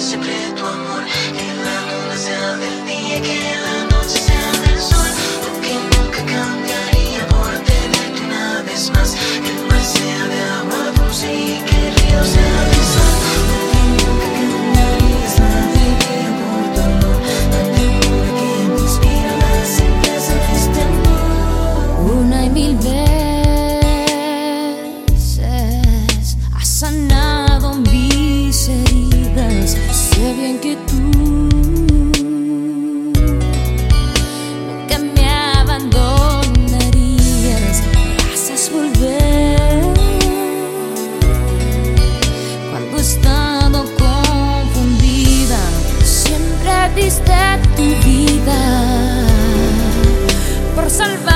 siempre tu amor, que la luna sea del día que que tú nunca me abandonarías, haces volver cuando he estado confundida, siempre diste tu vida por salvar.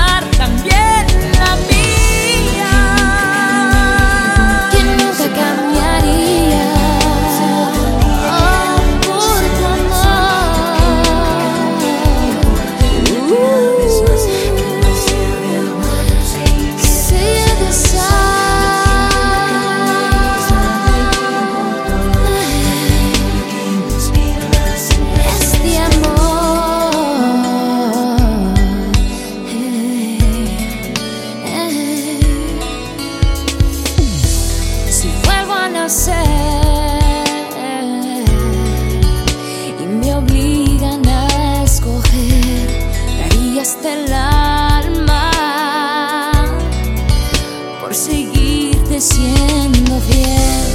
seguirte siendo fiel.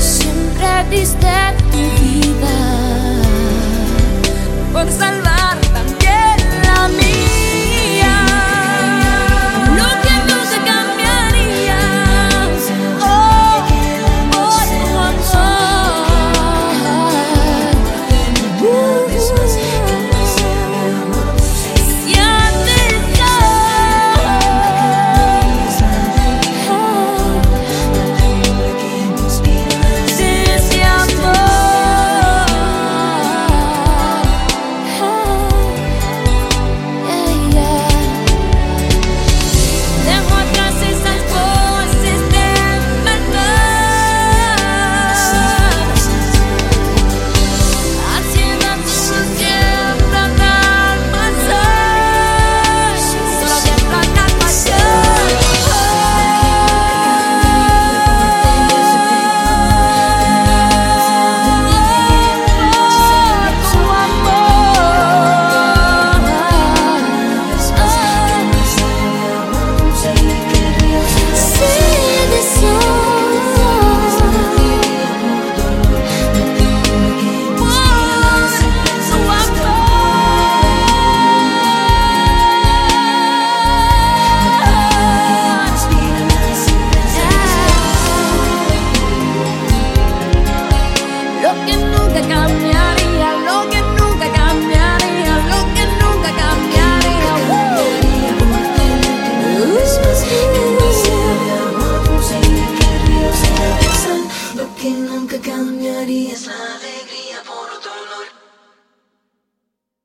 Siempre diste tu vida. is loving alegría.